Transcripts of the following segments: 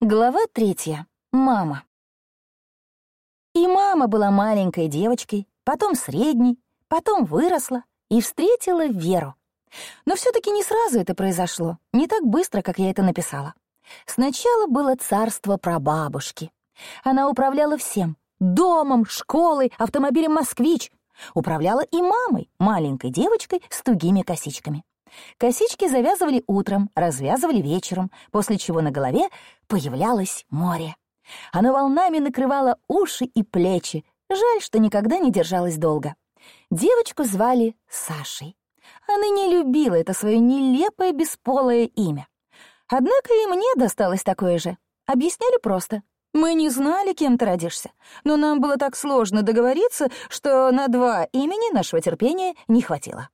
Глава третья. Мама. И мама была маленькой девочкой, потом средней, потом выросла и встретила Веру. Но все таки не сразу это произошло, не так быстро, как я это написала. Сначала было царство прабабушки. Она управляла всем — домом, школой, автомобилем «Москвич». Управляла и мамой, маленькой девочкой с тугими косичками. Косички завязывали утром, развязывали вечером, после чего на голове появлялось море. Оно волнами накрывало уши и плечи. Жаль, что никогда не держалось долго. Девочку звали Сашей. Она не любила это свое нелепое бесполое имя. Однако и мне досталось такое же. Объясняли просто. Мы не знали, кем ты родишься, но нам было так сложно договориться, что на два имени нашего терпения не хватило.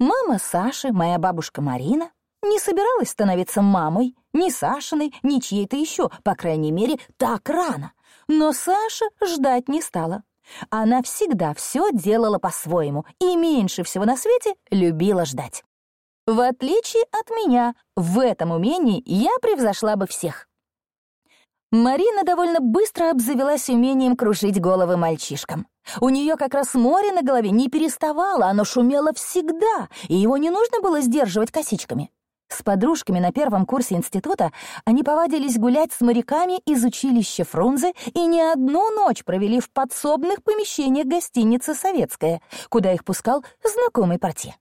Мама Саши, моя бабушка Марина, не собиралась становиться мамой ни Сашиной, ни чьей-то еще, по крайней мере, так рано. Но Саша ждать не стала. Она всегда все делала по-своему и меньше всего на свете любила ждать. В отличие от меня, в этом умении я превзошла бы всех. Марина довольно быстро обзавелась умением кружить головы мальчишкам. У нее как раз море на голове не переставало, оно шумело всегда, и его не нужно было сдерживать косичками. С подружками на первом курсе института они повадились гулять с моряками из училища Фрунзе и не одну ночь провели в подсобных помещениях гостиницы «Советская», куда их пускал знакомый портье.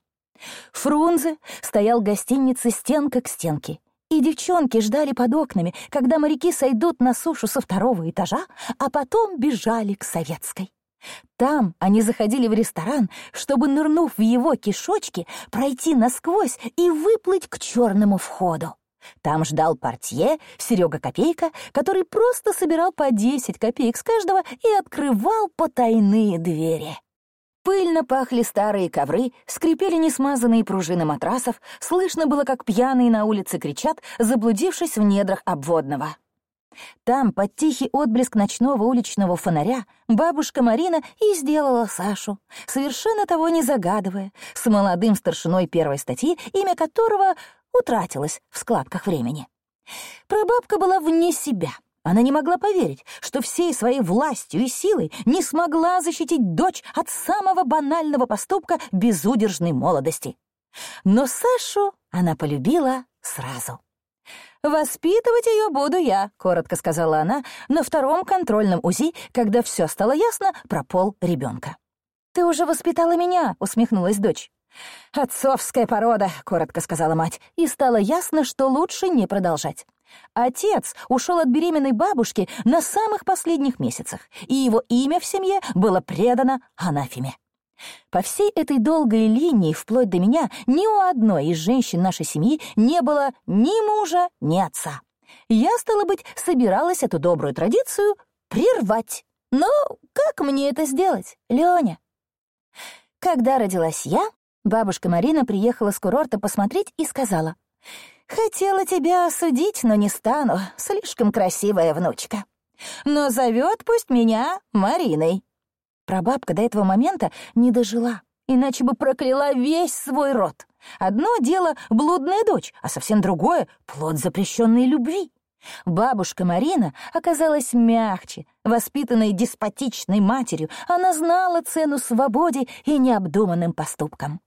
Фрунзе стоял в гостинице стенка к стенке, и девчонки ждали под окнами, когда моряки сойдут на сушу со второго этажа, а потом бежали к советской. Там они заходили в ресторан, чтобы, нырнув в его кишочки, пройти насквозь и выплыть к черному входу. Там ждал портье Серега Копейка, который просто собирал по 10 копеек с каждого и открывал потайные двери. Пыльно пахли старые ковры, скрипели несмазанные пружины матрасов, слышно было, как пьяные на улице кричат, заблудившись в недрах обводного. Там, под тихий отблеск ночного уличного фонаря, бабушка Марина и сделала Сашу, совершенно того не загадывая, с молодым старшиной первой статьи, имя которого утратилось в складках времени. Прабабка была вне себя — она не могла поверить, что всей своей властью и силой не смогла защитить дочь от самого банального поступка безудержной молодости. Но Сашу она полюбила сразу. «Воспитывать ее буду я», — коротко сказала она на втором контрольном УЗИ, когда все стало ясно про пол ребенка. «Ты уже воспитала меня», — усмехнулась дочь. «Отцовская порода», — коротко сказала мать, и стало ясно, что лучше не продолжать. Отец ушел от беременной бабушки на самых последних месяцах, и его имя в семье было предано анафеме. По всей этой долгой линии, вплоть до меня, ни у одной из женщин нашей семьи не было ни мужа, ни отца. Я, стало быть, собиралась эту добрую традицию прервать. Но как мне это сделать, Лёня? Когда родилась я, бабушка Марина приехала с курорта посмотреть и сказала, Хотела тебя осудить, но не стану. Слишком красивая внучка. Но зовет пусть меня Мариной. Прабабка до этого момента не дожила, иначе бы прокляла весь свой род. Одно дело — блудная дочь, а совсем другое — плод запрещенной любви. Бабушка Марина оказалась мягче, воспитанной деспотичной матерью. Она знала цену свободе и необдуманным поступкам.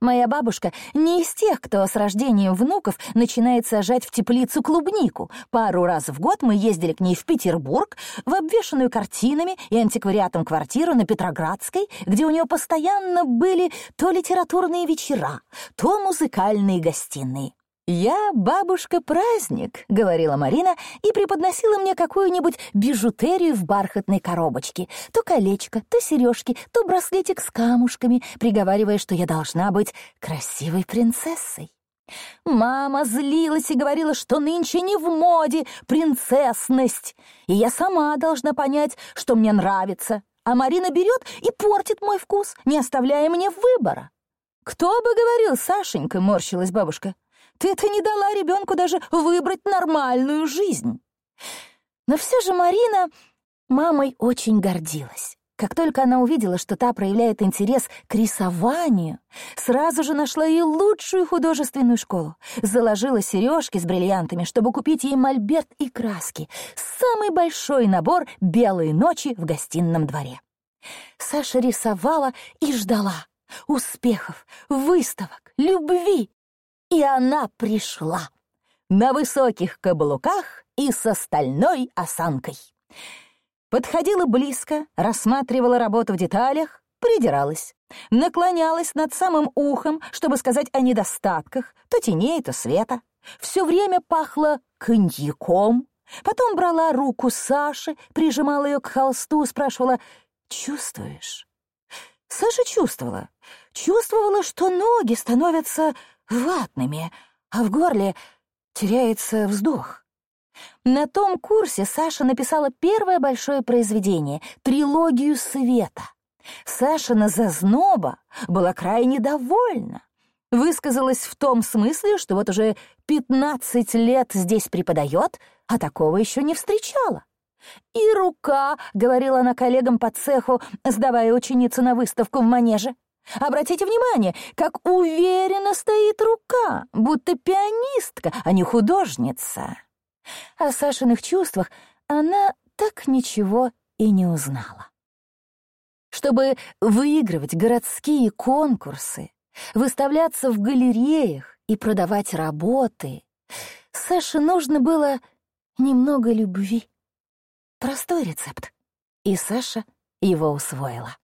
Моя бабушка не из тех, кто с рождением внуков начинает сажать в теплицу клубнику. Пару раз в год мы ездили к ней в Петербург, в обвешанную картинами и антиквариатом квартиру на Петроградской, где у нее постоянно были то литературные вечера, то музыкальные гостиные. «Я бабушка-праздник», — говорила Марина и преподносила мне какую-нибудь бижутерию в бархатной коробочке. То колечко, то сережки, то браслетик с камушками, приговаривая, что я должна быть красивой принцессой. Мама злилась и говорила, что нынче не в моде принцессность, и я сама должна понять, что мне нравится, а Марина берет и портит мой вкус, не оставляя мне выбора. «Кто бы говорил, Сашенька», — морщилась бабушка, ты-то не дала ребенку даже выбрать нормальную жизнь. Но все же Марина мамой очень гордилась. Как только она увидела, что та проявляет интерес к рисованию, сразу же нашла ей лучшую художественную школу. Заложила сережки с бриллиантами, чтобы купить ей мольберт и краски. Самый большой набор «Белые ночи» в гостином дворе. Саша рисовала и ждала успехов, выставок, любви. И она пришла на высоких каблуках и с остальной осанкой. Подходила близко, рассматривала работу в деталях, придиралась. Наклонялась над самым ухом, чтобы сказать о недостатках, то теней, то света. Все время пахло коньяком. Потом брала руку Саши, прижимала ее к холсту, спрашивала «Чувствуешь?» Саша чувствовала. Чувствовала, что ноги становятся ватными, а в горле теряется вздох. На том курсе Саша написала первое большое произведение — трилогию света. Сашина зазноба была крайне довольна. Высказалась в том смысле, что вот уже 15 лет здесь преподает, а такого еще не встречала. «И рука», — говорила она коллегам по цеху, сдавая ученицу на выставку в манеже. «Обратите внимание, как уверенно стоит рука, будто пианистка, а не художница». О Сашиных чувствах она так ничего и не узнала. Чтобы выигрывать городские конкурсы, выставляться в галереях и продавать работы, Саше нужно было немного любви. Простой рецепт, и Саша его усвоила.